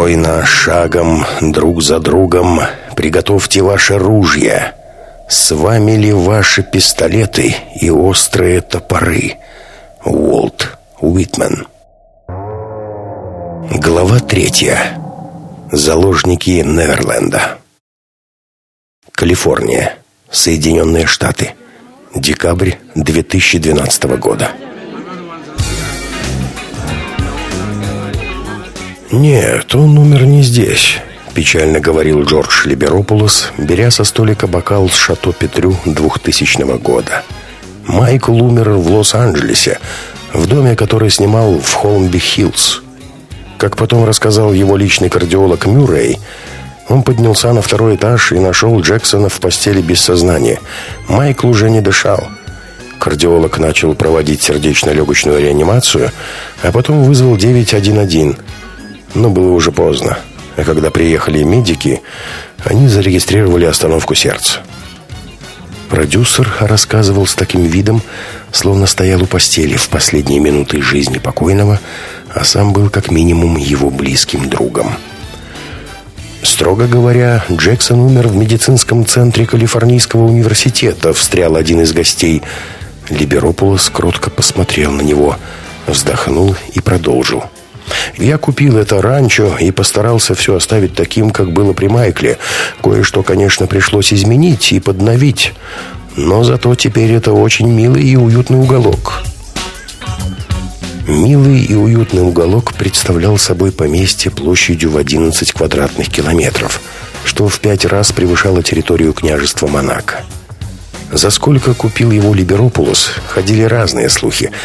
Стройно, шагом, друг за другом Приготовьте ваше ружья. С вами ли ваши пистолеты и острые топоры? Уолт Уитмен Глава третья. Заложники Неверленда Калифорния Соединенные Штаты. Декабрь 2012 года «Нет, он умер не здесь», — печально говорил Джордж Либеропулос, беря со столика бокал с Шато Петрю 2000 года. Майкл умер в Лос-Анджелесе, в доме, который снимал в Холмби-Хиллз. Как потом рассказал его личный кардиолог Мюррей, он поднялся на второй этаж и нашел Джексона в постели без сознания. Майкл уже не дышал. Кардиолог начал проводить сердечно-легочную реанимацию, а потом вызвал 911. Но было уже поздно. А когда приехали медики, они зарегистрировали остановку сердца. Продюсер рассказывал с таким видом, словно стоял у постели в последние минуты жизни покойного, а сам был как минимум его близким другом. Строго говоря, Джексон умер в медицинском центре Калифорнийского университета, встрял один из гостей. Либеропулос кротко посмотрел на него, вздохнул и продолжил. Я купил это ранчо и постарался все оставить таким, как было при Майкле. Кое-что, конечно, пришлось изменить и подновить. Но зато теперь это очень милый и уютный уголок. Милый и уютный уголок представлял собой поместье площадью в 11 квадратных километров, что в пять раз превышало территорию княжества Монако. За сколько купил его Либеропулос, ходили разные слухи –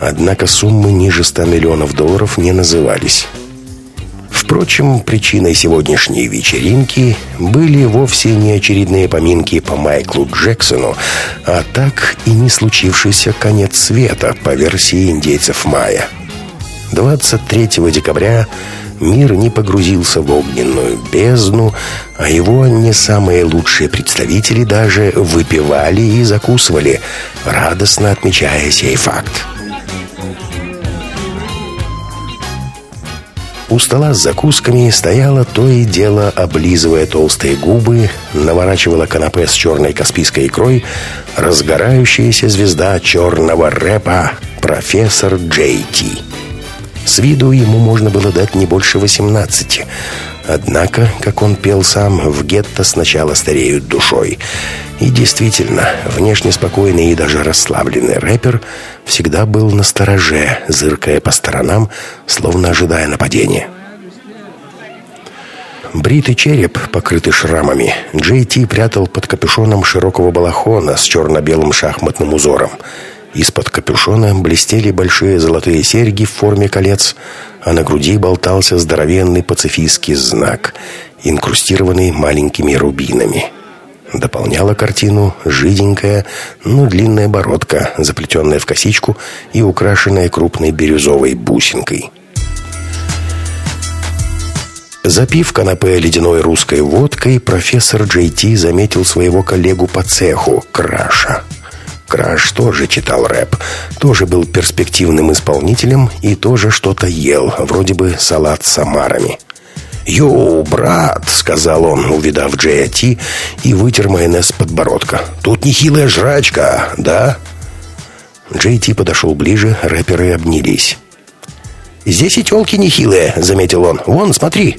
Однако суммы ниже 100 миллионов долларов не назывались. Впрочем, причиной сегодняшней вечеринки были вовсе не очередные поминки по Майклу Джексону, а так и не случившийся конец света по версии индейцев Майя. 23 декабря мир не погрузился в огненную бездну, а его не самые лучшие представители даже выпивали и закусывали, радостно отмечая сей факт. У стола с закусками стояла то и дело, облизывая толстые губы, наворачивала канапе с черной каспийской икрой, разгорающаяся звезда черного рэпа профессор Джей Ти. С виду ему можно было дать не больше 18. Однако, как он пел сам, в гетто сначала стареют душой. И действительно, внешне спокойный и даже расслабленный рэпер всегда был на стороже, зыркая по сторонам, словно ожидая нападения. Бритый череп, покрытый шрамами, Джей Ти прятал под капюшоном широкого балахона с черно-белым шахматным узором. Из-под капюшона блестели большие золотые серьги в форме колец, а на груди болтался здоровенный пацифистский знак, инкрустированный маленькими рубинами. Дополняла картину жиденькая, но длинная бородка, заплетенная в косичку и украшенная крупной бирюзовой бусинкой. Запив канапе ледяной русской водкой, профессор Джей Ти заметил своего коллегу по цеху, Краша. Краш тоже читал рэп, тоже был перспективным исполнителем и тоже что-то ел, вроде бы салат с омарами. «Йоу, брат!» — сказал он, увидав Джея Ти, и вытер майонез подбородка. «Тут нехилая жрачка, да?» Джей Ти подошел ближе, рэперы обнялись. «Здесь и телки нехилые», — заметил он. «Вон, смотри!»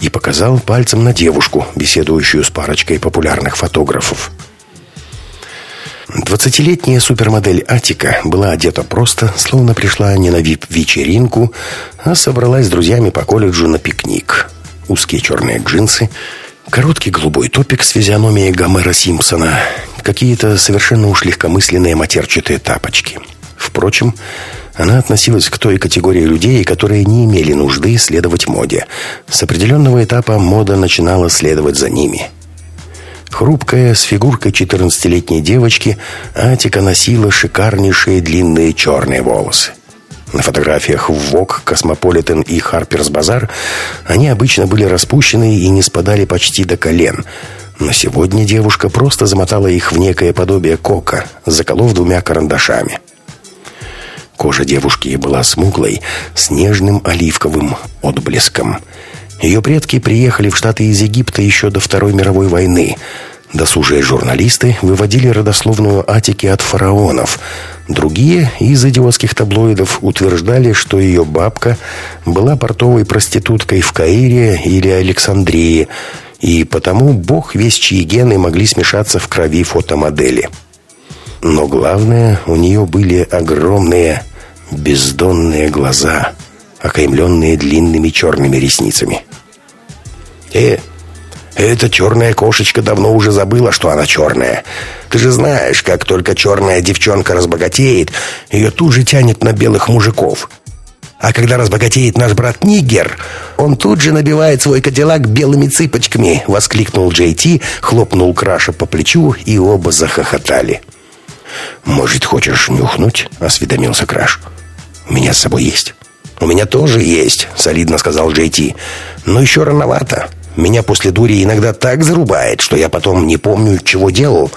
И показал пальцем на девушку, беседующую с парочкой популярных фотографов. Двадцатилетняя супермодель Атика была одета просто, словно пришла не на вип-вечеринку, а собралась с друзьями по колледжу на пикник узкие черные джинсы, короткий голубой топик с физиономией Гомера Симпсона, какие-то совершенно уж легкомысленные матерчатые тапочки. Впрочем, она относилась к той категории людей, которые не имели нужды следовать моде. С определенного этапа мода начинала следовать за ними. Хрупкая, с фигуркой 14-летней девочки, Атика носила шикарнейшие длинные черные волосы. На фотографиях в Vogue, Cosmopolitan и Harper's Bazaar они обычно были распущены и ниспадали почти до колен. Но сегодня девушка просто замотала их в некое подобие кока, заколов двумя карандашами. Кожа девушки была смуглой, с нежным оливковым отблеском. Ее предки приехали в Штаты из Египта еще до Второй мировой войны. Досужие журналисты выводили родословную Атики от фараонов. Другие из идиотских таблоидов утверждали, что ее бабка была портовой проституткой в Каире или Александрии, и потому бог весь чьи гены могли смешаться в крови фотомодели. Но главное, у нее были огромные бездонные глаза, окаймленные длинными черными ресницами. «Э, эта черная кошечка давно уже забыла, что она черная. Ты же знаешь, как только черная девчонка разбогатеет, ее тут же тянет на белых мужиков. А когда разбогатеет наш брат Нигер, он тут же набивает свой кадиллак белыми цыпочками, воскликнул Джей Ти, хлопнул Краша по плечу, и оба захохотали. «Может, хочешь нюхнуть?» — осведомился Краш. «У меня с собой есть». «У меня тоже есть», — солидно сказал Джей Ти. «Но еще рановато. Меня после дури иногда так зарубает, что я потом не помню, чего делал.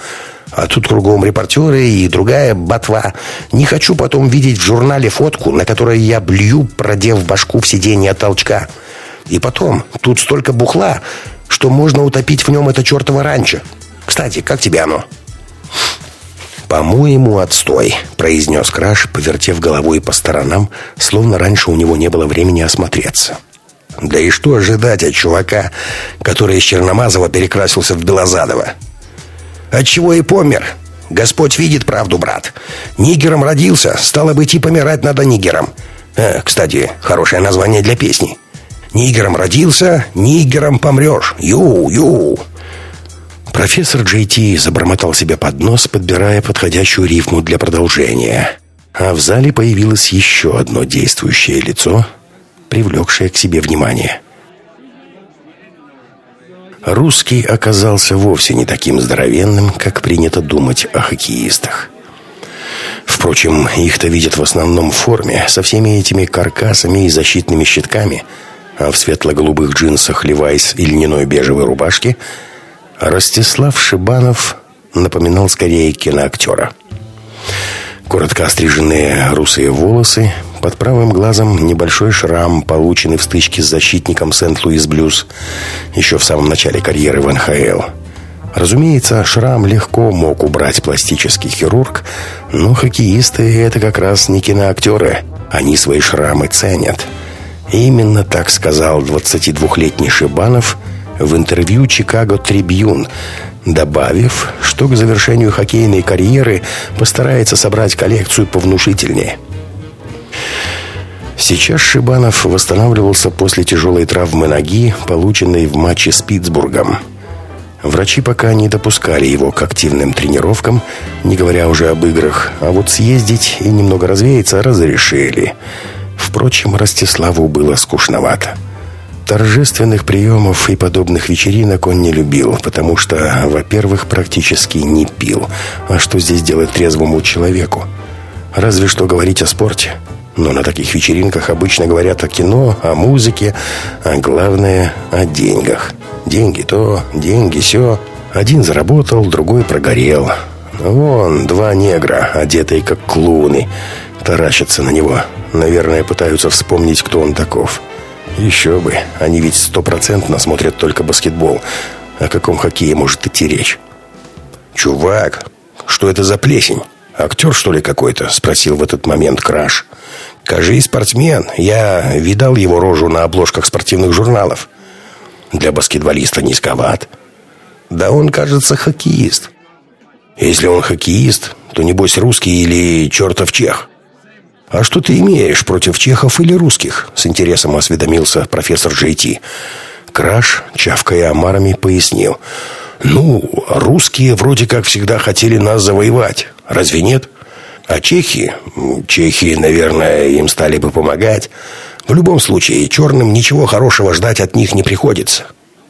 А тут кругом репортеры и другая ботва. Не хочу потом видеть в журнале фотку, на которой я блюю, продев башку в сиденье от толчка. И потом, тут столько бухла, что можно утопить в нем это чертово ранчо. Кстати, как тебе оно?» «По-моему, отстой», — произнес Краш, повертев головой по сторонам, словно раньше у него не было времени осмотреться. Да и что ожидать от чувака, который из Черномазова перекрасился в Белозадова? Отчего и помер? Господь видит правду, брат. Нигером родился, стало быть, и помирать надо нигером. Э, кстати, хорошее название для песни. Нигером родился, нигером помрешь. Ю-ю. Профессор Джей Ти забормотал себе под нос, подбирая подходящую рифму для продолжения. А в зале появилось еще одно действующее лицо — привлекшее к себе внимание. Русский оказался вовсе не таким здоровенным, как принято думать о хоккеистах. Впрочем, их-то видят в основном в форме, со всеми этими каркасами и защитными щитками, а в светло-голубых джинсах Левайс и льняной бежевой рубашке Ростислав Шибанов напоминал скорее киноактера. Коротко остриженные русые волосы, под правым глазом небольшой шрам, полученный в стычке с защитником Сент-Луис Блюз еще в самом начале карьеры в НХЛ. Разумеется, шрам легко мог убрать пластический хирург, но хоккеисты — это как раз не киноактеры. Они свои шрамы ценят. И именно так сказал 22-летний Шибанов в интервью «Чикаго Трибьюн», добавив, что к завершению хоккейной карьеры постарается собрать коллекцию повнушительнее – Сейчас Шибанов восстанавливался после тяжелой травмы ноги, полученной в матче с Питтсбургом. Врачи пока не допускали его к активным тренировкам, не говоря уже об играх, а вот съездить и немного развеяться разрешили. Впрочем, Ростиславу было скучновато. Торжественных приемов и подобных вечеринок он не любил, потому что, во-первых, практически не пил. А что здесь делать трезвому человеку? Разве что говорить о спорте. Но на таких вечеринках обычно говорят о кино, о музыке, а главное – о деньгах. Деньги то, деньги все. Один заработал, другой прогорел. Вон, два негра, одетые как клоуны, таращатся на него. Наверное, пытаются вспомнить, кто он таков. Еще бы, они ведь стопроцентно смотрят только баскетбол. О каком хоккее может идти речь? «Чувак, что это за плесень? Актер, что ли, какой-то?» – спросил в этот момент Краш. Кажи, спортсмен. Я видал его рожу на обложках спортивных журналов. Для баскетболиста низковат. Да он, кажется, хоккеист. Если он хоккеист, то небось русский или чертов чех. А что ты имеешь против чехов или русских? С интересом осведомился профессор Джейти. Краш, чавкая омарами, пояснил. Ну, русские вроде как всегда хотели нас завоевать. Разве нет? А чехи, чехи, наверное, им стали бы помогать. В любом случае, черным ничего хорошего ждать от них не приходится.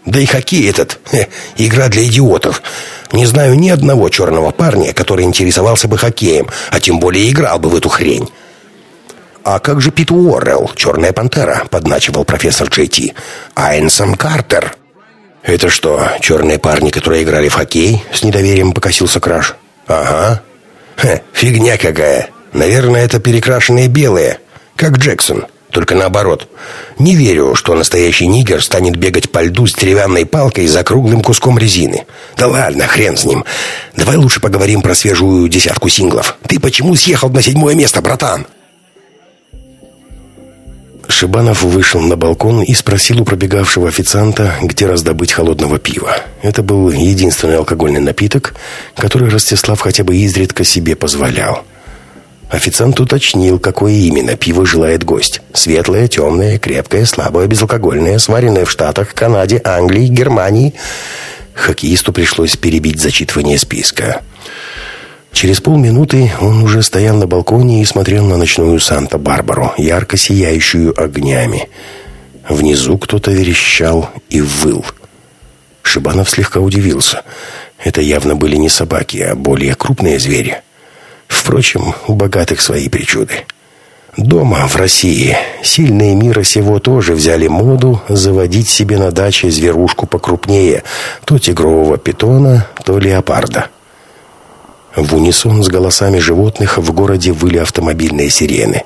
Да и хоккей этот, хе, игра для идиотов. Не знаю ни одного черного парня, который интересовался бы хоккеем, а тем более играл бы в эту хрень. «А как же Пит Уоррелл, Черная пантера?» — подначивал профессор Джей Ти. «Айнсон Картер». «Это что, черные парни, которые играли в хоккей?» — с недоверием покосился Краш. «Ага, Ха, фигня какая. Наверное, это перекрашенные белые, как Джексон. только наоборот. Не верю, что настоящий нигер станет бегать по льду с деревянной палкой за круглым куском резины. Да ладно, хрен с ним. Давай лучше поговорим про свежую десятку синглов. Ты почему съехал на седьмое место, братан? Шибанов вышел на балкон и спросил у пробегавшего официанта, где раздобыть холодного пива. Это был единственный алкогольный напиток, который Ростислав хотя бы изредка себе позволял. Официант уточнил, какое именно пиво желает гость. Светлое, темное, крепкое, слабое, безалкогольное, сваренное в Штатах, Канаде, Англии, Германии. Хоккеисту пришлось перебить зачитывание списка. Через полминуты он уже стоял на балконе и смотрел на ночную Санта-Барбару, ярко сияющую огнями. Внизу кто-то верещал и выл. Шибанов слегка удивился. Это явно были не собаки, а более крупные звери. Впрочем, у богатых свои причуды. Дома, в России, сильные мира сего тоже взяли моду заводить себе на даче зверушку покрупнее, то тигрового питона, то леопарда. В унисон с голосами животных в городе выли автомобильные сирены.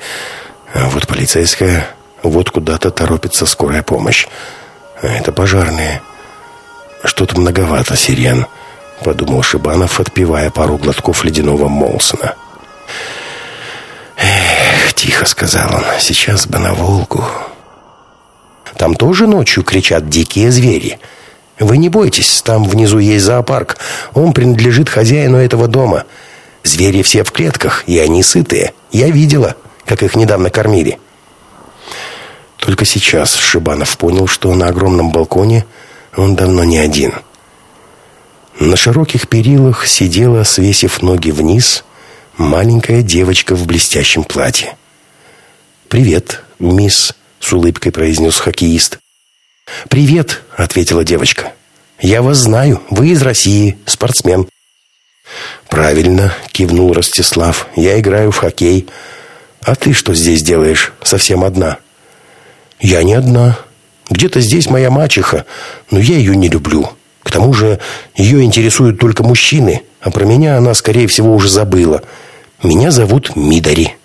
А вот полицейская, вот куда-то торопится скорая помощь. А это пожарные. Что-то многовато сирен. — подумал Шибанов, отпивая пару глотков ледяного Молсона. «Эх, тихо», — сказал он, — «сейчас бы на Волгу». «Там тоже ночью кричат дикие звери. Вы не бойтесь, там внизу есть зоопарк. Он принадлежит хозяину этого дома. Звери все в клетках, и они сытые. Я видела, как их недавно кормили». Только сейчас Шибанов понял, что на огромном балконе он давно не один — на широких перилах сидела, свесив ноги вниз, маленькая девочка в блестящем платье. «Привет, мисс», — с улыбкой произнес хоккеист. «Привет», — ответила девочка. «Я вас знаю, вы из России, спортсмен». «Правильно», — кивнул Ростислав. «Я играю в хоккей. А ты что здесь делаешь? Совсем одна?» «Я не одна. Где-то здесь моя мачеха, но я ее не люблю. К тому же ее интересуют только мужчины, а про меня она, скорее всего, уже забыла. Меня зовут Мидари.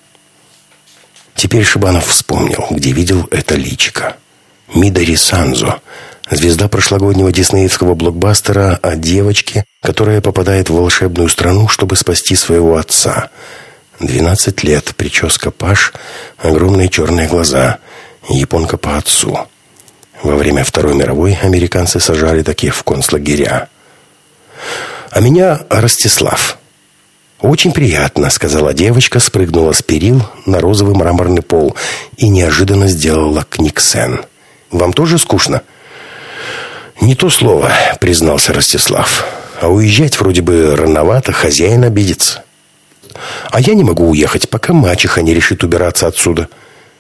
Теперь Шибанов вспомнил, где видел это личико. Мидари Санзо, звезда прошлогоднего диснеевского блокбастера о девочке, которая попадает в волшебную страну, чтобы спасти своего отца. Двенадцать лет, прическа паш, огромные черные глаза, японка по отцу. Во время Второй мировой американцы сажали таких в концлагеря. А меня Ростислав. «Очень приятно», — сказала девочка, спрыгнула с перил на розовый мраморный пол и неожиданно сделала книгсен. «Вам тоже скучно?» «Не то слово», — признался Ростислав. «А уезжать вроде бы рановато, хозяин обидится». «А я не могу уехать, пока мачеха не решит убираться отсюда».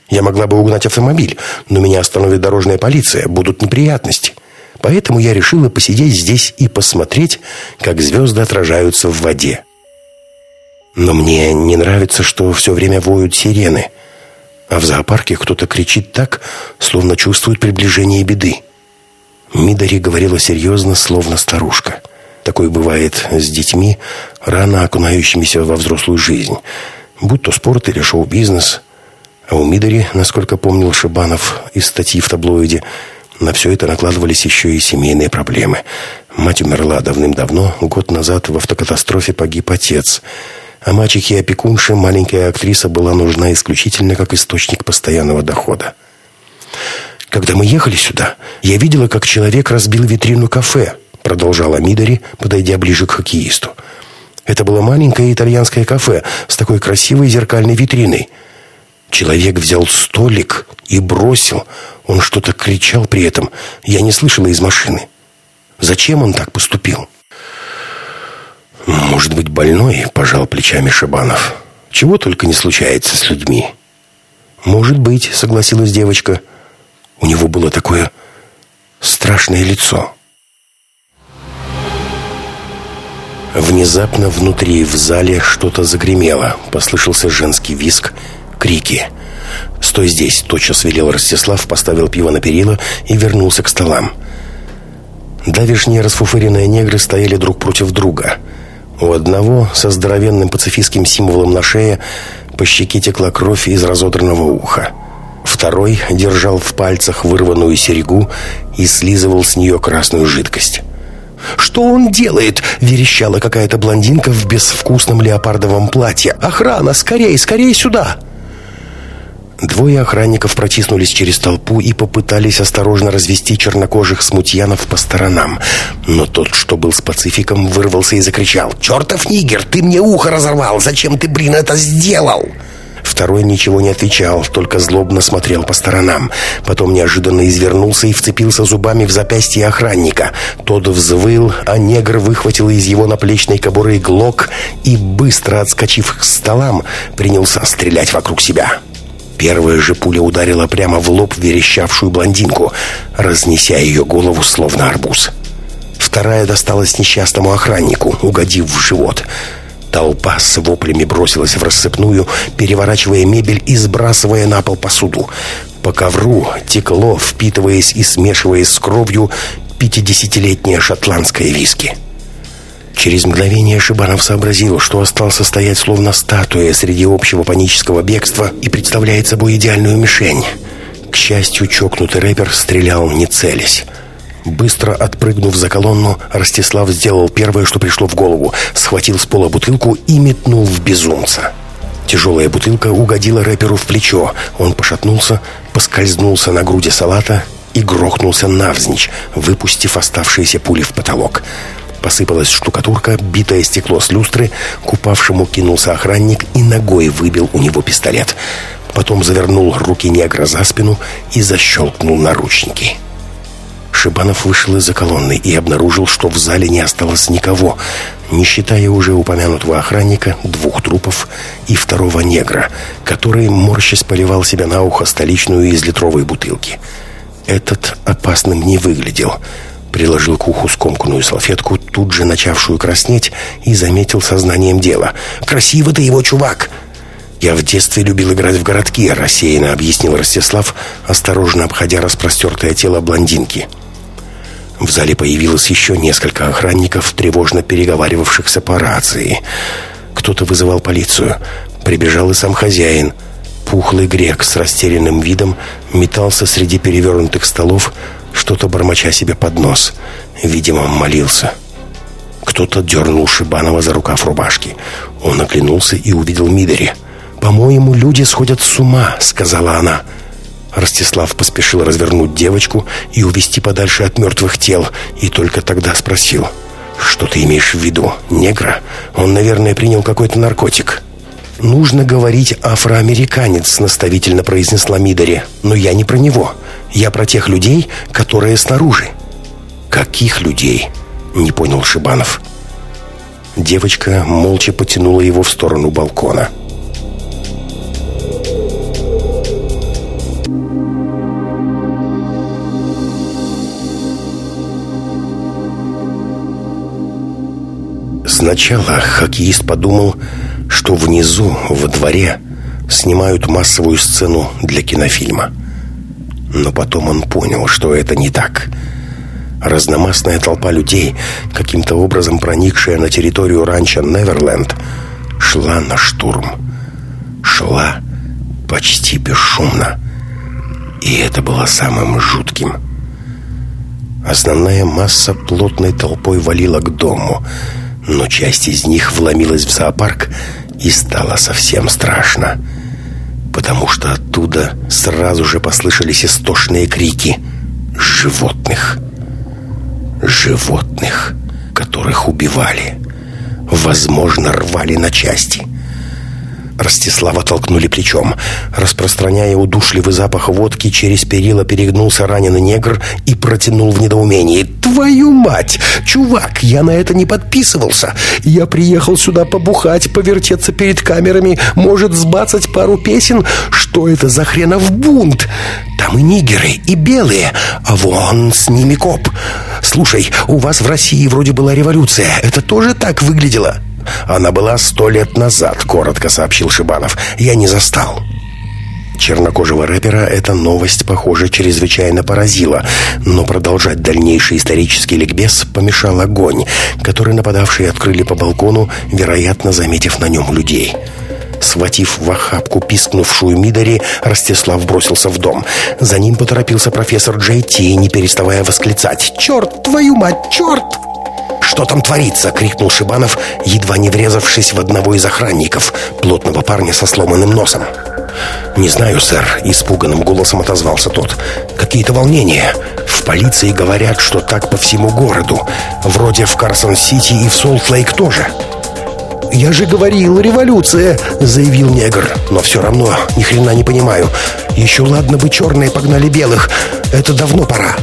Я могла бы угнать автомобиль, но меня остановит дорожная полиция, будут неприятности. Поэтому я решила посидеть здесь и посмотреть, как звезды отражаются в воде. Но мне не нравится, что все время воют сирены. А в зоопарке кто-то кричит так, словно чувствует приближение беды. Мидари говорила серьезно, словно старушка. Такое бывает с детьми, рано окунающимися во взрослую жизнь. Будь то спорт или шоу-бизнес – а у Мидори, насколько помнил Шибанов из статьи в таблоиде, на все это накладывались еще и семейные проблемы. Мать умерла давным-давно, год назад в автокатастрофе погиб отец. А мачехе опекунше маленькая актриса была нужна исключительно как источник постоянного дохода. «Когда мы ехали сюда, я видела, как человек разбил витрину кафе», продолжала Мидори, подойдя ближе к хоккеисту. «Это было маленькое итальянское кафе с такой красивой зеркальной витриной». Человек взял столик и бросил. Он что-то кричал при этом. Я не слышала из машины. Зачем он так поступил? Может быть, больной, пожал плечами Шабанов. Чего только не случается с людьми. Может быть, согласилась девочка. У него было такое страшное лицо. Внезапно внутри в зале что-то загремело. Послышался женский визг крики. «Стой здесь!» – тотчас велел Ростислав, поставил пиво на перила и вернулся к столам. Давишние расфуфыренные негры стояли друг против друга. У одного со здоровенным пацифистским символом на шее по щеке текла кровь из разодранного уха. Второй держал в пальцах вырванную серегу и слизывал с нее красную жидкость. «Что он делает?» — верещала какая-то блондинка в безвкусном леопардовом платье. «Охрана! Скорей, скорей сюда!» Двое охранников протиснулись через толпу и попытались осторожно развести чернокожих смутьянов по сторонам. Но тот, что был с пацификом, вырвался и закричал. «Чертов нигер, ты мне ухо разорвал! Зачем ты, блин, это сделал?» Второй ничего не отвечал, только злобно смотрел по сторонам. Потом неожиданно извернулся и вцепился зубами в запястье охранника. Тот взвыл, а негр выхватил из его наплечной кобуры глок и, быстро отскочив к столам, принялся стрелять вокруг себя. Первая же пуля ударила прямо в лоб верещавшую блондинку, разнеся ее голову словно арбуз. Вторая досталась несчастному охраннику, угодив в живот – Толпа с воплями бросилась в рассыпную, переворачивая мебель и сбрасывая на пол посуду. По ковру текло, впитываясь и смешиваясь с кровью, пятидесятилетнее шотландское виски. Через мгновение Шибанов сообразил, что остался стоять словно статуя среди общего панического бегства и представляет собой идеальную мишень. К счастью, чокнутый рэпер стрелял не целясь. Быстро отпрыгнув за колонну, Ростислав сделал первое, что пришло в голову. Схватил с пола бутылку и метнул в безумца. Тяжелая бутылка угодила рэперу в плечо. Он пошатнулся, поскользнулся на груди салата и грохнулся навзничь, выпустив оставшиеся пули в потолок. Посыпалась штукатурка, битое стекло с люстры. К упавшему кинулся охранник и ногой выбил у него пистолет. Потом завернул руки негра за спину и защелкнул наручники. Шибанов вышел из-за колонны и обнаружил, что в зале не осталось никого, не считая уже упомянутого охранника, двух трупов и второго негра, который, морщась, поливал себя на ухо столичную из литровой бутылки. Этот опасным не выглядел. Приложил к уху скомканную салфетку, тут же начавшую краснеть, и заметил сознанием дела. «Красиво ты его, чувак!» «Я в детстве любил играть в городки», — рассеянно объяснил Ростислав, осторожно обходя распростертое тело блондинки. «Я в зале появилось еще несколько охранников, тревожно переговаривавшихся по рации. Кто-то вызывал полицию. Прибежал и сам хозяин. Пухлый грек с растерянным видом метался среди перевернутых столов, что-то бормоча себе под нос. Видимо, молился. Кто-то дернул Шибанова за рукав рубашки. Он оглянулся и увидел Мидери. «По-моему, люди сходят с ума», — сказала она. «По-моему, Ростислав поспешил развернуть девочку и увести подальше от мертвых тел, и только тогда спросил, «Что ты имеешь в виду? Негра? Он, наверное, принял какой-то наркотик». «Нужно говорить афроамериканец», — наставительно произнесла Мидори. «Но я не про него. Я про тех людей, которые снаружи». «Каких людей?» — не понял Шибанов. Девочка молча потянула его в сторону балкона. Сначала хоккеист подумал, что внизу, во дворе, снимают массовую сцену для кинофильма. Но потом он понял, что это не так. Разномастная толпа людей, каким-то образом проникшая на территорию ранчо Неверленд, шла на штурм. Шла почти бесшумно. И это было самым жутким. Основная масса плотной толпой валила к дому – но часть из них вломилась в зоопарк и стало совсем страшно, потому что оттуда сразу же послышались истошные крики животных. Животных, которых убивали. Возможно, рвали на части. Ростислава толкнули плечом. Распространяя удушливый запах водки, через перила перегнулся раненый негр и протянул в недоумении. «Твою мать! Чувак, я на это не подписывался! Я приехал сюда побухать, повертеться перед камерами, может, сбацать пару песен? Что это за хренов бунт? Там и нигеры, и белые, а вон с ними коп. Слушай, у вас в России вроде была революция. Это тоже так выглядело?» Она была сто лет назад, коротко сообщил Шибанов. Я не застал. Чернокожего рэпера эта новость, похоже, чрезвычайно поразила, но продолжать дальнейший исторический ликбез помешал огонь, который нападавшие открыли по балкону, вероятно, заметив на нем людей. Схватив в охапку пискнувшую Мидори, Ростислав бросился в дом. За ним поторопился профессор Джей Ти, не переставая восклицать «Черт, твою мать, черт!» «Что там творится?» — крикнул Шибанов, едва не врезавшись в одного из охранников, плотного парня со сломанным носом. «Не знаю, сэр», — испуганным голосом отозвался тот. «Какие-то волнения. В полиции говорят, что так по всему городу. Вроде в Карсон-Сити и в Солт-Лейк тоже». «Я же говорил, революция!» — заявил негр. «Но все равно ни хрена не понимаю. Еще ладно бы черные погнали белых. Это давно пора.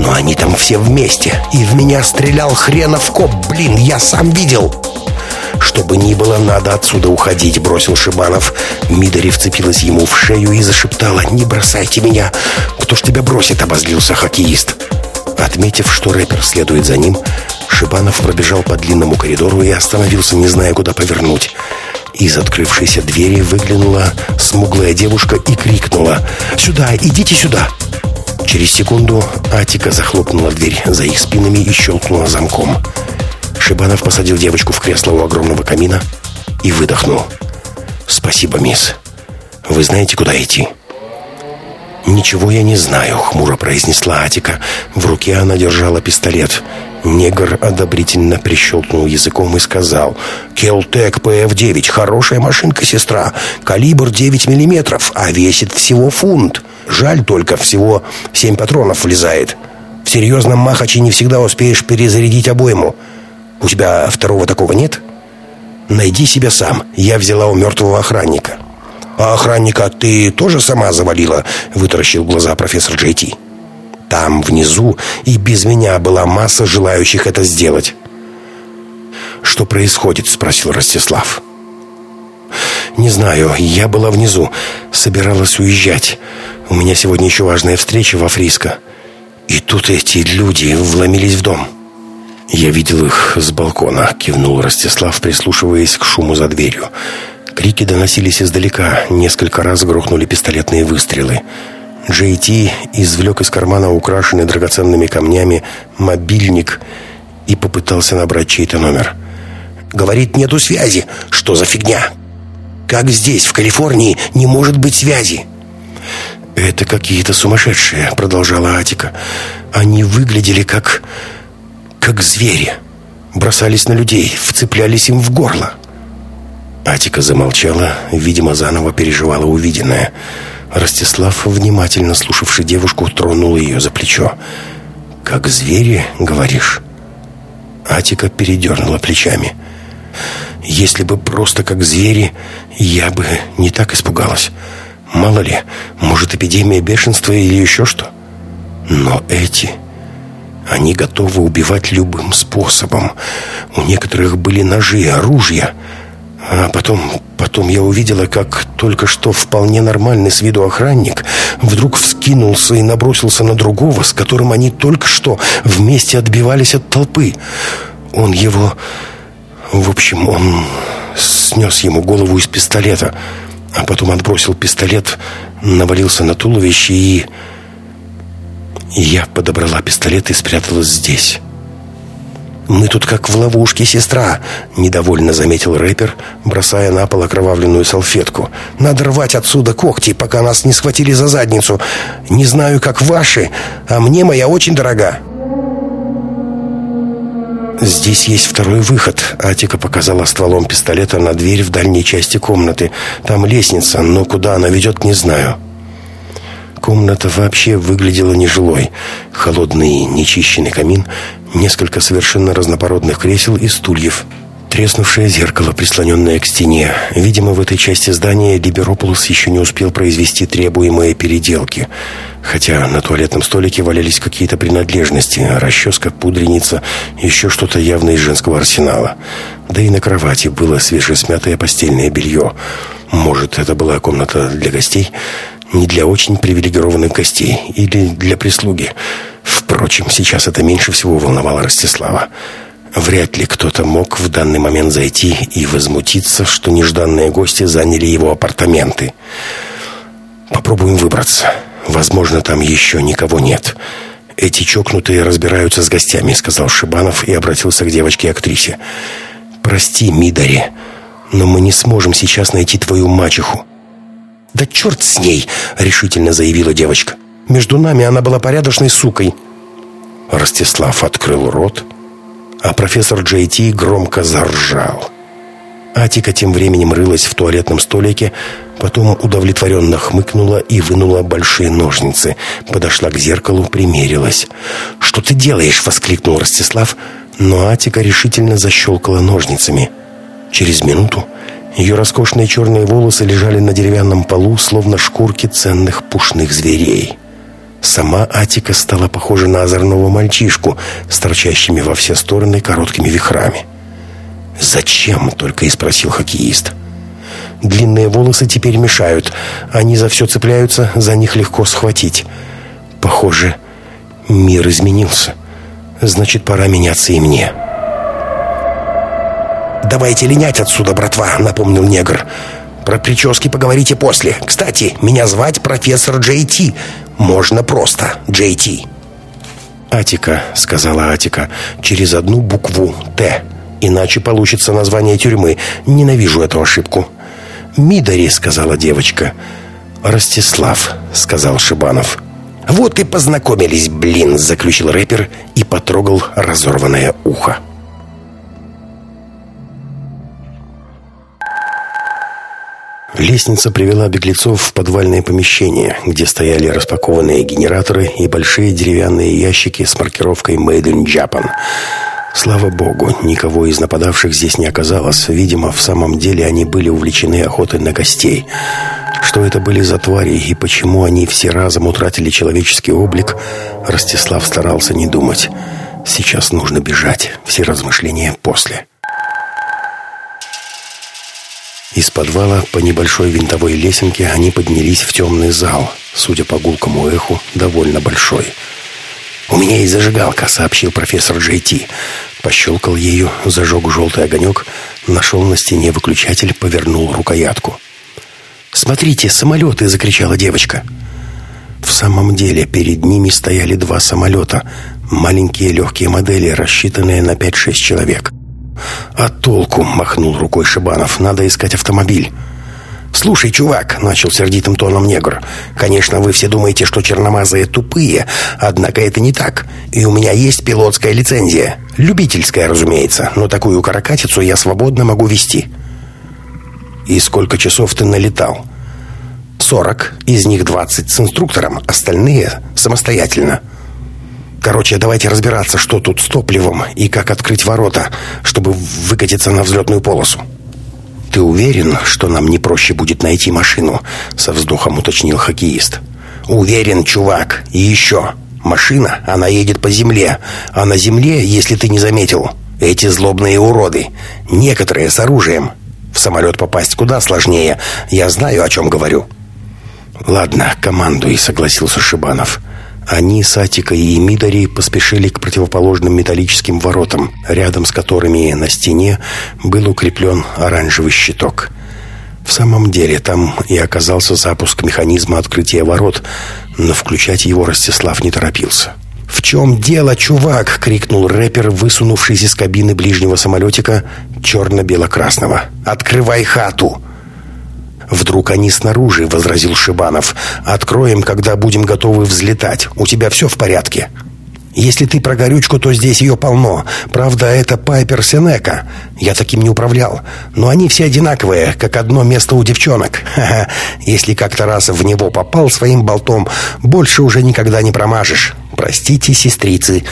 Но они там все вместе. И в меня стрелял хренов коп. Блин, я сам видел!» «Что бы ни было, надо отсюда уходить», — бросил Шибанов. Мидори вцепилась ему в шею и зашептала «Не бросайте меня! Кто ж тебя бросит?» — обозлился хоккеист. Отметив, что рэпер следует за ним, Шибанов пробежал по длинному коридору и остановился, не зная, куда повернуть. Из открывшейся двери выглянула смуглая девушка и крикнула «Сюда! Идите сюда!» Через секунду Атика захлопнула дверь за их спинами и щелкнула замком. Шибанов посадил девочку в кресло у огромного камина и выдохнул. «Спасибо, мисс. Вы знаете, куда идти?» «Ничего я не знаю», — хмуро произнесла Атика. В руке она держала пистолет. Негр одобрительно прищелкнул языком и сказал «Келтек ПФ-9, хорошая машинка, сестра. Калибр 9 миллиметров, а весит всего фунт. Жаль только, всего 7 патронов влезает. В серьезном махаче не всегда успеешь перезарядить обойму. У тебя второго такого нет? Найди себя сам. Я взяла у мертвого охранника». «А охранника ты тоже сама завалила?» — вытаращил глаза профессор Джейти. «Там, внизу, и без меня была масса желающих это сделать». «Что происходит?» — спросил Ростислав. «Не знаю. Я была внизу. Собиралась уезжать. У меня сегодня еще важная встреча во Фриско. И тут эти люди вломились в дом». «Я видел их с балкона», — кивнул Ростислав, прислушиваясь к шуму за дверью. Крики доносились издалека. Несколько раз грохнули пистолетные выстрелы. Джей Ти извлек из кармана украшенный драгоценными камнями мобильник и попытался набрать чей-то номер. «Говорит, нету связи. Что за фигня? Как здесь, в Калифорнии, не может быть связи?» «Это какие-то сумасшедшие», — продолжала Атика. «Они выглядели как... как звери. Бросались на людей, вцеплялись им в горло». Атика замолчала, видимо, заново переживала увиденное. Ростислав, внимательно слушавший девушку, тронул ее за плечо. «Как звери, говоришь?» Атика передернула плечами. «Если бы просто как звери, я бы не так испугалась. Мало ли, может, эпидемия бешенства или еще что. Но эти...» Они готовы убивать любым способом. У некоторых были ножи, оружия. А потом, потом я увидела, как только что вполне нормальный с виду охранник вдруг вскинулся и набросился на другого, с которым они только что вместе отбивались от толпы. Он его... В общем, он снес ему голову из пистолета, а потом отбросил пистолет, навалился на туловище и... я подобрала пистолет и спряталась здесь». «Мы тут как в ловушке, сестра», — недовольно заметил рэпер, бросая на пол окровавленную салфетку. «Надо рвать отсюда когти, пока нас не схватили за задницу. Не знаю, как ваши, а мне моя очень дорога». «Здесь есть второй выход», — Атика показала стволом пистолета на дверь в дальней части комнаты. «Там лестница, но куда она ведет, не знаю». Комната вообще выглядела нежилой. Холодный, нечищенный камин, несколько совершенно разнопородных кресел и стульев. Треснувшее зеркало, прислоненное к стене. Видимо, в этой части здания Либерополус еще не успел произвести требуемые переделки. Хотя на туалетном столике валялись какие-то принадлежности. Расческа, пудреница, еще что-то явно из женского арсенала. Да и на кровати было свежесмятое постельное белье. Может, это была комната для гостей? Не для очень привилегированных гостей или для прислуги. Впрочем, сейчас это меньше всего волновало Ростислава. Вряд ли кто-то мог в данный момент зайти и возмутиться, что нежданные гости заняли его апартаменты. Попробуем выбраться. Возможно, там еще никого нет. Эти чокнутые разбираются с гостями, сказал Шибанов и обратился к девочке-актрисе. Прости, Мидари, Но мы не сможем сейчас найти твою мачеху». «Да черт с ней!» — решительно заявила девочка. «Между нами она была порядочной сукой». Ростислав открыл рот, а профессор Джей Ти громко заржал. Атика тем временем рылась в туалетном столике, потом удовлетворенно хмыкнула и вынула большие ножницы. Подошла к зеркалу, примерилась. «Что ты делаешь?» — воскликнул Ростислав, но Атика решительно защелкала ножницами. Через минуту ее роскошные черные волосы лежали на деревянном полу, словно шкурки ценных пушных зверей. Сама Атика стала похожа на озорного мальчишку с торчащими во все стороны короткими вихрами. «Зачем?» — только и спросил хоккеист. «Длинные волосы теперь мешают. Они за все цепляются, за них легко схватить. Похоже, мир изменился. Значит, пора меняться и мне». «Давайте линять отсюда, братва», — напомнил негр. «Про прически поговорите после. Кстати, меня звать профессор Джей Ти. Можно просто Ти». «Атика», — сказала Атика, — «через одну букву «Т». Иначе получится название тюрьмы. Ненавижу эту ошибку». «Мидари», — сказала девочка. «Ростислав», — сказал Шибанов. «Вот и познакомились, блин», — заключил рэпер и потрогал разорванное ухо. Лестница привела беглецов в подвальное помещение, где стояли распакованные генераторы и большие деревянные ящики с маркировкой «Made in Japan». Слава богу, никого из нападавших здесь не оказалось. Видимо, в самом деле они были увлечены охотой на гостей. Что это были за твари и почему они все разом утратили человеческий облик, Ростислав старался не думать. Сейчас нужно бежать. Все размышления после. Из подвала по небольшой винтовой лесенке они поднялись в темный зал, судя по гулкому эху, довольно большой. «У меня есть зажигалка», — сообщил профессор Джей Ти. Пощелкал ее, зажег желтый огонек, нашел на стене выключатель, повернул рукоятку. «Смотрите, самолеты!» — закричала девочка. В самом деле, перед ними стояли два самолета. Маленькие легкие модели, рассчитанные на 5-6 человек. «А толку?» — махнул рукой Шибанов. «Надо искать автомобиль». «Слушай, чувак», — начал сердитым тоном негр, «конечно, вы все думаете, что черномазые тупые, однако это не так. И у меня есть пилотская лицензия. Любительская, разумеется, но такую каракатицу я свободно могу вести». «И сколько часов ты налетал?» «Сорок. Из них двадцать с инструктором, остальные самостоятельно». Короче, давайте разбираться, что тут с топливом и как открыть ворота, чтобы выкатиться на взлетную полосу. «Ты уверен, что нам не проще будет найти машину?» Со вздохом уточнил хоккеист. «Уверен, чувак. И еще. Машина, она едет по земле. А на земле, если ты не заметил, эти злобные уроды. Некоторые с оружием. В самолет попасть куда сложнее. Я знаю, о чем говорю». «Ладно, командуй», — согласился Шибанов. Они с Атикой и Мидари поспешили к противоположным металлическим воротам, рядом с которыми на стене был укреплен оранжевый щиток. В самом деле, там и оказался запуск механизма открытия ворот, но включать его Ростислав не торопился. «В чем дело, чувак?» — крикнул рэпер, высунувшись из кабины ближнего самолетика черно-бело-красного. «Открывай хату!» «Вдруг они снаружи», — возразил Шибанов. «Откроем, когда будем готовы взлетать. У тебя все в порядке?» «Если ты про горючку, то здесь ее полно. Правда, это Пайпер Сенека. Я таким не управлял. Но они все одинаковые, как одно место у девчонок. Ха -ха. Если как-то раз в него попал своим болтом, больше уже никогда не промажешь. Простите, сестрицы».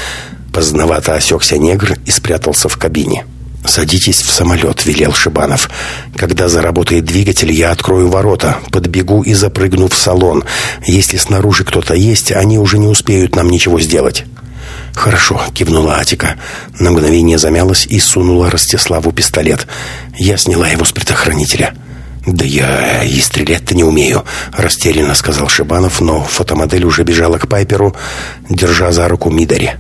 Поздновато осекся негр и спрятался в кабине. «Садитесь в самолет», — велел Шибанов. «Когда заработает двигатель, я открою ворота, подбегу и запрыгну в салон. Если снаружи кто-то есть, они уже не успеют нам ничего сделать». «Хорошо», — кивнула Атика. На мгновение замялась и сунула Ростиславу пистолет. Я сняла его с предохранителя. «Да я и стрелять-то не умею», — растерянно сказал Шибанов, но фотомодель уже бежала к Пайперу, держа за руку Мидари.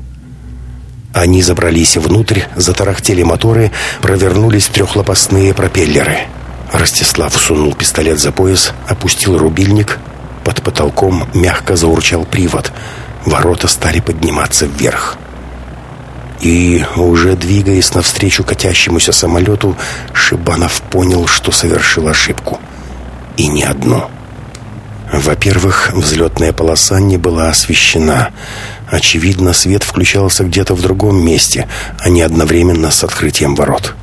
Они забрались внутрь, затарахтели моторы, провернулись трехлопастные пропеллеры. Ростислав сунул пистолет за пояс, опустил рубильник. Под потолком мягко заурчал привод. Ворота стали подниматься вверх. И, уже двигаясь навстречу катящемуся самолету, Шибанов понял, что совершил ошибку. И не одну. Во-первых, взлетная полоса не была освещена. Очевидно, свет включался где-то в другом месте, а не одновременно с открытием ворот.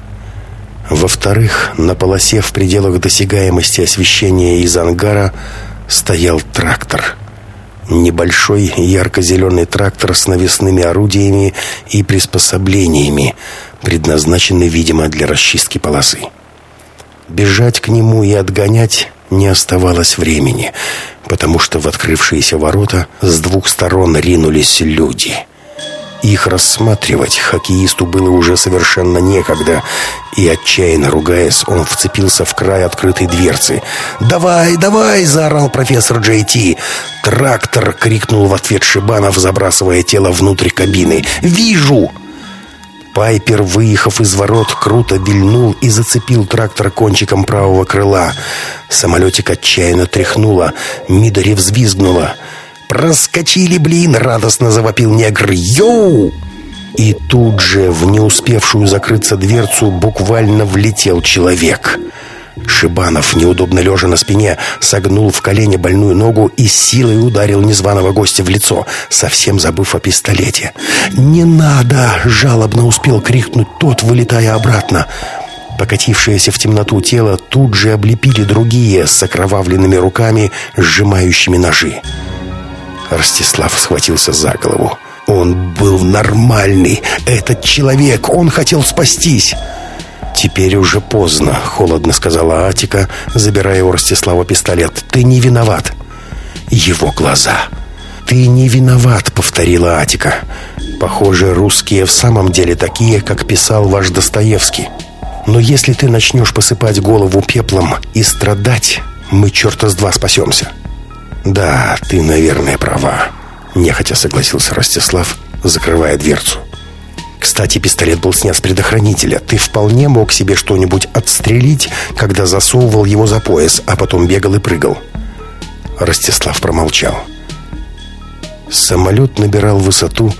Во-вторых, на полосе в пределах досягаемости освещения из ангара стоял трактор. Небольшой ярко-зеленый трактор с навесными орудиями и приспособлениями, предназначенный, видимо, для расчистки полосы. Бежать к нему и отгонять не оставалось времени, потому что в открывшиеся ворота с двух сторон ринулись люди. Их рассматривать хоккеисту было уже совершенно некогда, и, отчаянно ругаясь, он вцепился в край открытой дверцы. «Давай, давай!» — заорал профессор Джей Ти. «Трактор!» — крикнул в ответ Шибанов, забрасывая тело внутрь кабины. «Вижу!» Пайпер, выехав из ворот, круто вильнул и зацепил трактор кончиком правого крыла. Самолетик отчаянно тряхнуло. Мидори взвизгнула. «Проскочили, блин!» — радостно завопил негр. «Йоу!» И тут же в не успевшую закрыться дверцу буквально влетел человек — Шибанов, неудобно лежа на спине, согнул в колени больную ногу и силой ударил незваного гостя в лицо, совсем забыв о пистолете. «Не надо!» — жалобно успел крикнуть тот, вылетая обратно. Покатившееся в темноту тело тут же облепили другие с окровавленными руками, сжимающими ножи. Ростислав схватился за голову. «Он был нормальный! Этот человек! Он хотел спастись!» «Теперь уже поздно», — холодно сказала Атика, забирая у Ростислава пистолет. «Ты не виноват». Его глаза. «Ты не виноват», — повторила Атика. «Похоже, русские в самом деле такие, как писал ваш Достоевский. Но если ты начнешь посыпать голову пеплом и страдать, мы черта с два спасемся». «Да, ты, наверное, права», — нехотя согласился Ростислав, закрывая дверцу. Кстати, пистолет был снят с предохранителя. Ты вполне мог себе что-нибудь отстрелить, когда засовывал его за пояс, а потом бегал и прыгал. Ростислав промолчал. Самолет набирал высоту,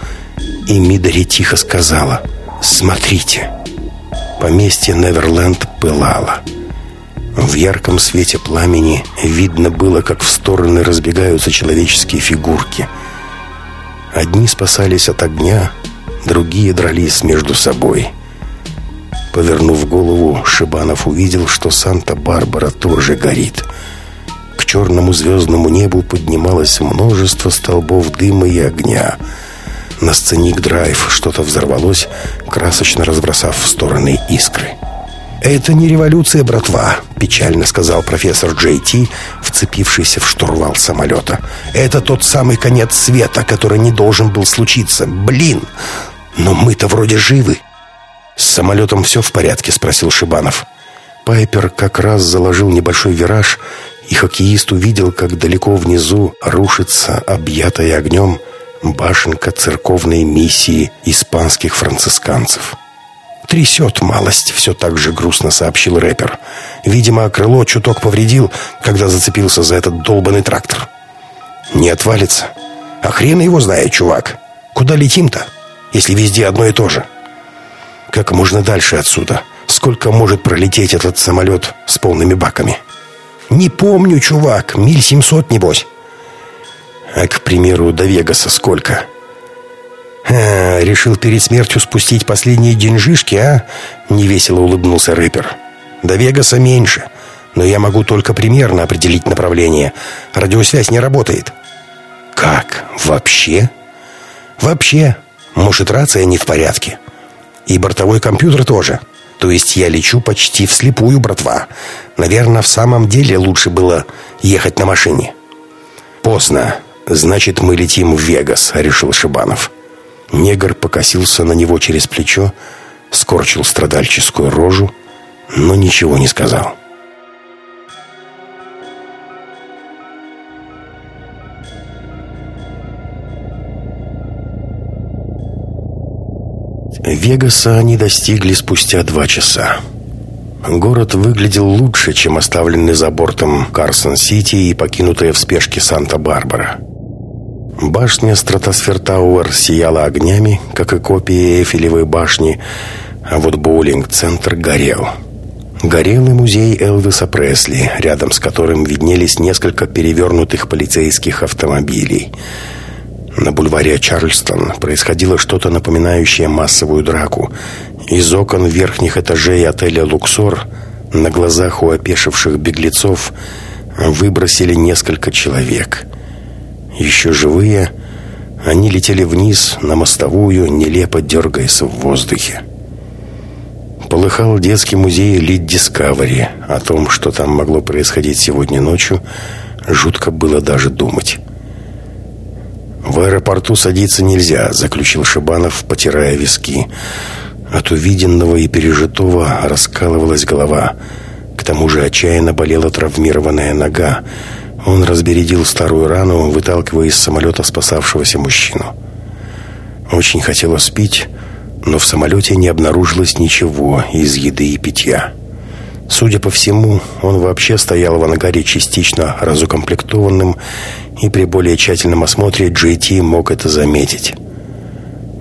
и Мидари тихо сказала «Смотрите». Поместье Неверленд пылало. В ярком свете пламени видно было, как в стороны разбегаются человеческие фигурки. Одни спасались от огня, другие дрались между собой. Повернув голову, Шибанов увидел, что Санта-Барбара тоже горит. К черному звездному небу поднималось множество столбов дыма и огня. На сценик драйв что-то взорвалось, красочно разбросав в стороны искры. «Это не революция, братва», — печально сказал профессор Джей Ти, вцепившийся в штурвал самолета. «Это тот самый конец света, который не должен был случиться. Блин! «Но мы-то вроде живы». «С самолетом все в порядке?» — спросил Шибанов. Пайпер как раз заложил небольшой вираж, и хоккеист увидел, как далеко внизу рушится, объятая огнем, башенка церковной миссии испанских францисканцев. «Трясет малость», — все так же грустно сообщил рэпер. «Видимо, крыло чуток повредил, когда зацепился за этот долбанный трактор». «Не отвалится?» «А хрен его знает, чувак. Куда летим-то?» Если везде одно и то же? Как можно дальше отсюда? Сколько может пролететь этот самолет с полными баками? Не помню, чувак. Миль семьсот, небось. А, к примеру, до Вегаса сколько? А, решил перед смертью спустить последние деньжишки, а? Невесело улыбнулся рэпер. До Вегаса меньше. Но я могу только примерно определить направление. Радиосвязь не работает. Как? Вообще? Вообще. Может, рация не в порядке. И бортовой компьютер тоже. То есть я лечу почти вслепую, братва. Наверное, в самом деле лучше было ехать на машине. Поздно. Значит, мы летим в Вегас, решил Шибанов. Негр покосился на него через плечо, скорчил страдальческую рожу, но ничего не сказал. Вегаса они достигли спустя два часа. Город выглядел лучше, чем оставленный за бортом Карсон-Сити и покинутая в спешке Санта-Барбара. Башня Стратосфер Тауэр сияла огнями, как и копия Эйфелевой башни, а вот боулинг-центр горел. Горел и музей Элвиса Пресли, рядом с которым виднелись несколько перевернутых полицейских автомобилей. На бульваре Чарльстон происходило что-то напоминающее массовую драку. Из окон верхних этажей отеля «Луксор» на глазах у опешивших беглецов выбросили несколько человек. Еще живые, они летели вниз на мостовую, нелепо дергаясь в воздухе. Полыхал детский музей Лид Дискавери. О том, что там могло происходить сегодня ночью, жутко было даже думать. «В аэропорту садиться нельзя», — заключил Шибанов, потирая виски. От увиденного и пережитого раскалывалась голова. К тому же отчаянно болела травмированная нога. Он разбередил старую рану, выталкивая из самолета спасавшегося мужчину. Очень хотелось пить, но в самолете не обнаружилось ничего из еды и питья. Судя по всему, он вообще стоял в ангаре частично разукомплектованным, и при более тщательном осмотре Джей мог это заметить.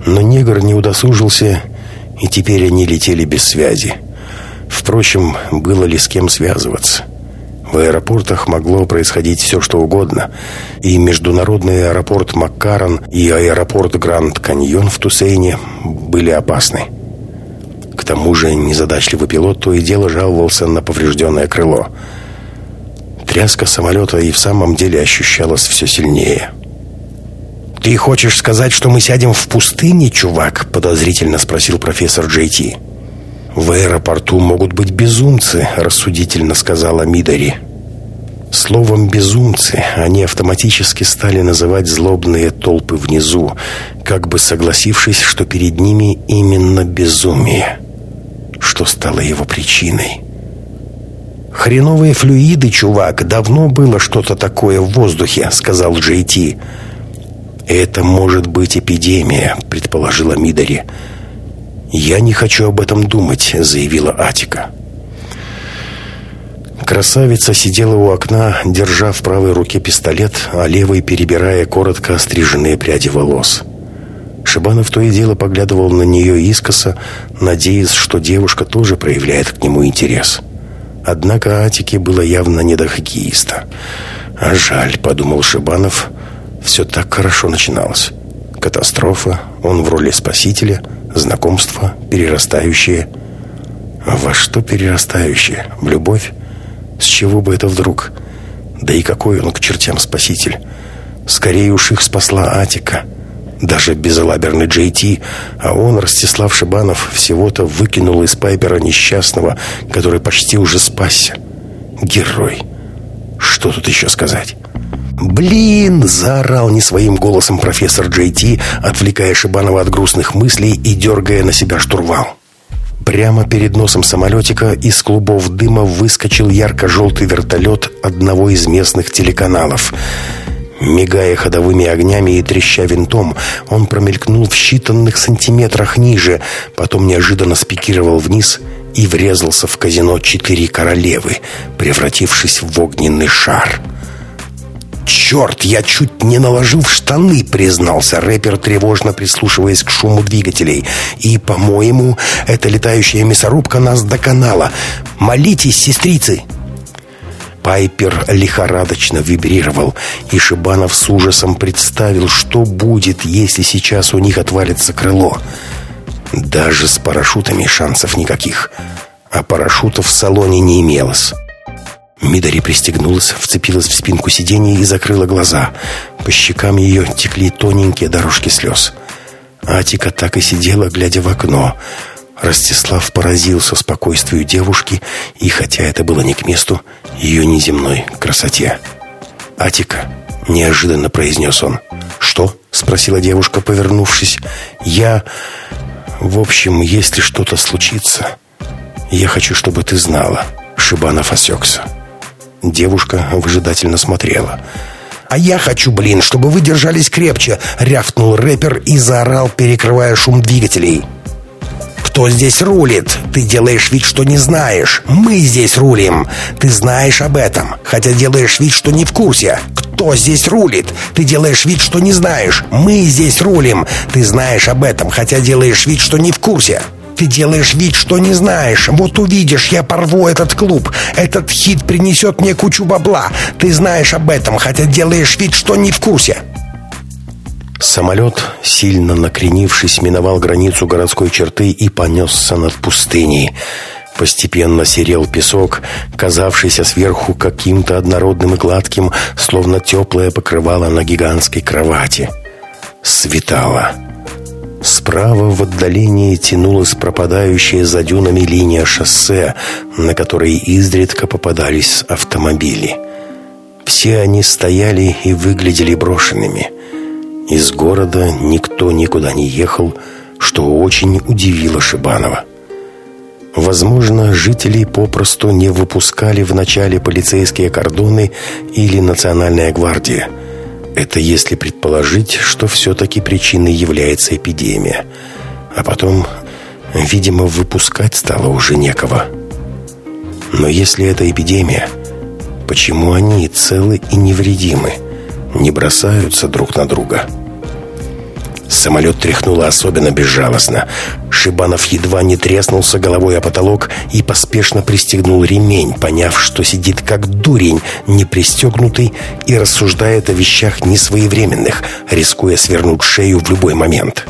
Но негр не удосужился, и теперь они летели без связи. Впрочем, было ли с кем связываться? В аэропортах могло происходить все, что угодно. И международный аэропорт Маккарон и аэропорт Гранд Каньон в Тусейне были опасны. К тому же незадачливый пилот то и дело жаловался на поврежденное крыло. Тряска самолета и в самом деле ощущалась все сильнее. «Ты хочешь сказать, что мы сядем в пустыне, чувак?» подозрительно спросил профессор Джей Ти. «В аэропорту могут быть безумцы», — рассудительно сказала Мидари. Словом «безумцы» они автоматически стали называть злобные толпы внизу, как бы согласившись, что перед ними именно безумие. Что стало его причиной? «Хреновые флюиды, чувак, давно было что-то такое в воздухе», — сказал Джей Ти. «Это может быть эпидемия», — предположила. «Мидари». «Я не хочу об этом думать», — заявила Атика. Красавица сидела у окна, держа в правой руке пистолет, а левой перебирая коротко остриженные пряди волос. Шибанов то и дело поглядывал на нее искоса, надеясь, что девушка тоже проявляет к нему интерес. Однако Атике было явно не до хоккеиста. «А жаль», — подумал Шибанов, — «все так хорошо начиналось. Катастрофа, он в роли спасителя — Знакомство, перерастающее. А во что перерастающее? В любовь? С чего бы это вдруг? Да и какой он к чертям спаситель? Скорее уж их спасла Атика. Даже безалаберный Джей Ти, а он, Ростислав Шибанов, всего-то выкинул из Пайпера несчастного, который почти уже спасся. Герой. Что тут еще сказать? «Блин!» – заорал не своим голосом профессор Джей Ти, отвлекая Шибанова от грустных мыслей и дергая на себя штурвал. Прямо перед носом самолетика из клубов дыма выскочил ярко-желтый вертолет одного из местных телеканалов. Мигая ходовыми огнями и треща винтом, он промелькнул в считанных сантиметрах ниже, потом неожиданно спикировал вниз и врезался в казино «Четыре королевы», превратившись в огненный шар – «Черт, я чуть не наложил в штаны», — признался рэпер, тревожно прислушиваясь к шуму двигателей. «И, по-моему, эта летающая мясорубка нас доконала. Молитесь, сестрицы!» Пайпер лихорадочно вибрировал, и Шибанов с ужасом представил, что будет, если сейчас у них отвалится крыло. Даже с парашютами шансов никаких, а парашютов в салоне не имелось. Мидари пристегнулась, вцепилась в спинку сиденья и закрыла глаза. По щекам ее текли тоненькие дорожки слез. Атика так и сидела, глядя в окно. Ростислав поразился спокойствию девушки, и, хотя это было не к месту, ее неземной красоте. «Атика», — неожиданно произнес он. «Что?» — спросила девушка, повернувшись. «Я... В общем, если что-то случится, я хочу, чтобы ты знала». Шибанов осекся. Девушка выжидательно смотрела. «А я хочу, блин, чтобы вы держались крепче!» — рявкнул рэпер и заорал, перекрывая шум двигателей. Кто здесь рулит? Ты делаешь вид, что не знаешь. Мы здесь рулим. Ты знаешь об этом, хотя делаешь вид, что не в курсе. Кто здесь рулит? Ты делаешь вид, что не знаешь. Мы здесь рулим. Ты знаешь об этом, хотя делаешь вид, что не в курсе. Ты делаешь вид, что не знаешь. Вот увидишь, я порву этот клуб. Этот хит принесет мне кучу бабла. Ты знаешь об этом, хотя делаешь вид, что не в курсе. Самолет, сильно накренившись, миновал границу городской черты и понесся над пустыней. Постепенно серел песок, казавшийся сверху каким-то однородным и гладким, словно теплое покрывало на гигантской кровати. Светало. Справа в отдалении тянулась пропадающая за дюнами линия шоссе, на которой изредка попадались автомобили. Все они стояли и выглядели брошенными. Из города никто никуда не ехал, что очень удивило Шибанова. Возможно, жителей попросту не выпускали в начале полицейские кордоны или национальная гвардия. Это если предположить, что все-таки причиной является эпидемия. А потом, видимо, выпускать стало уже некого. Но если это эпидемия, почему они целы и невредимы? Не бросаются друг на друга. Самолет тряхнуло особенно безжалостно. Шибанов едва не треснулся головой о потолок и поспешно пристегнул ремень, поняв, что сидит как дурень, не пристегнутый и рассуждает о вещах несвоевременных, рискуя свернуть шею в любой момент.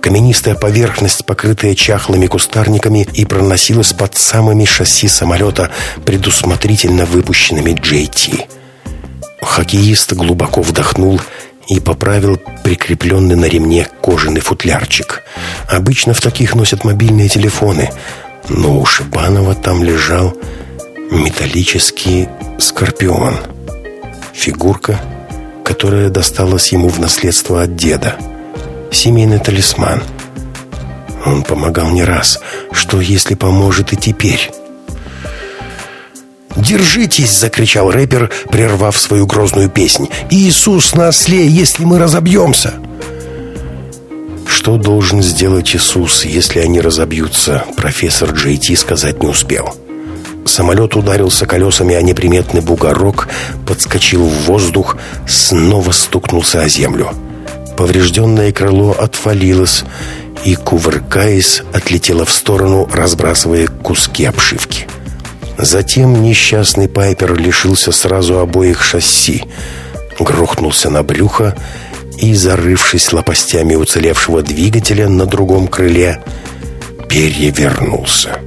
Каменистая поверхность, покрытая чахлыми кустарниками, и проносилась под самыми шасси самолета, предусмотрительно выпущенными JT. Хоккеист глубоко вдохнул и поправил прикрепленный на ремне кожаный футлярчик. Обычно в таких носят мобильные телефоны, но у Шибанова там лежал металлический скорпион. Фигурка, которая досталась ему в наследство от деда. Семейный талисман. Он помогал не раз. Что, если поможет и теперь? «Держитесь!» — закричал рэпер, прервав свою грозную песнь. «Иисус на осле, если мы разобьемся!» Что должен сделать Иисус, если они разобьются, профессор Джей Ти сказать не успел. Самолет ударился колесами о неприметный бугорок, подскочил в воздух, снова стукнулся о землю. Поврежденное крыло отвалилось и, кувыркаясь, отлетело в сторону, разбрасывая куски обшивки. Затем несчастный Пайпер лишился сразу обоих шасси, грохнулся на брюхо и, зарывшись лопастями уцелевшего двигателя на другом крыле, перевернулся.